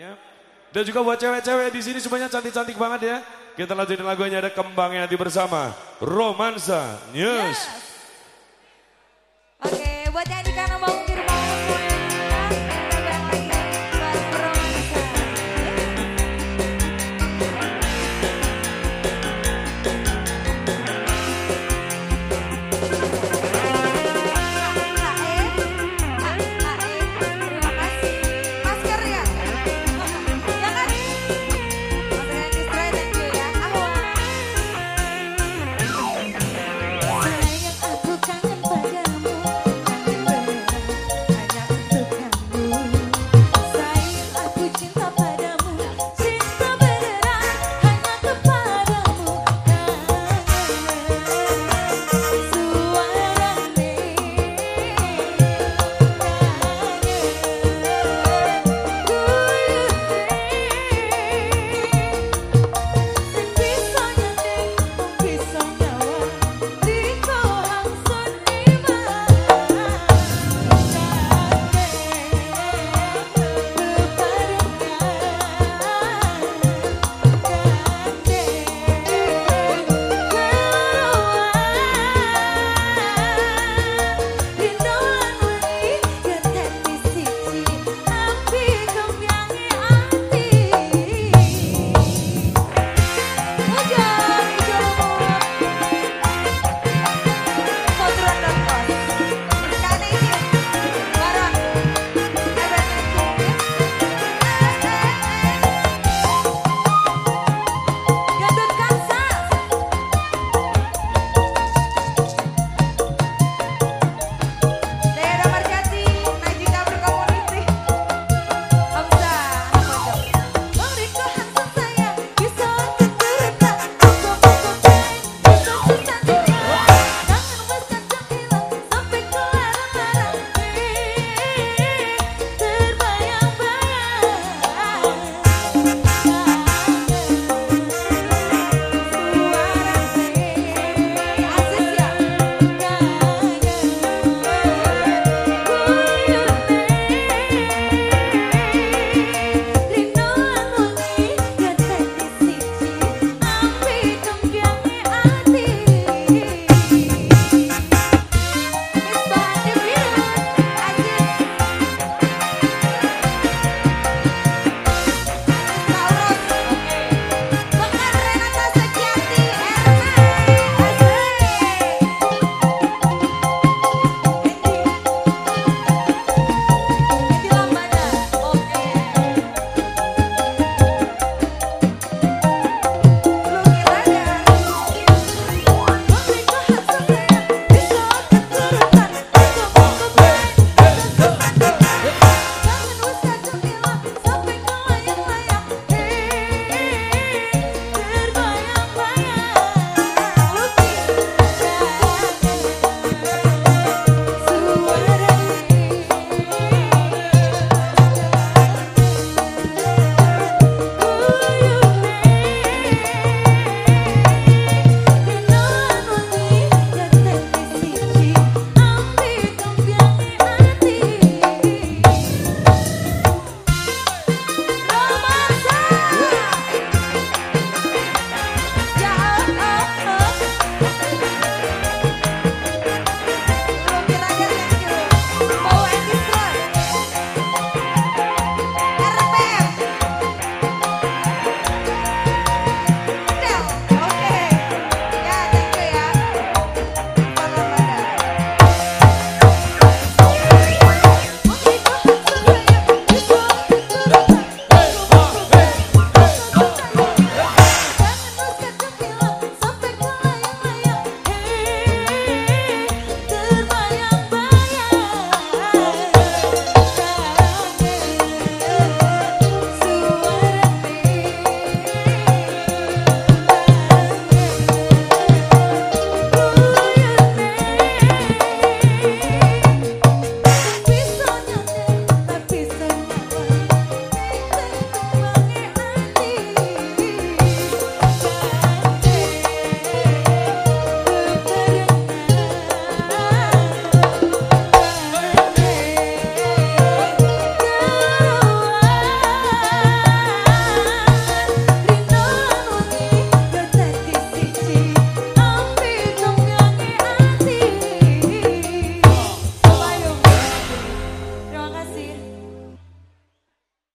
Ya. Dan juga buat cewek-cewek di sini semuanya cantik-cantik banget ya. Kita lanjutin lagunya ada Kembangnya nanti bersama Romansa News. Yes.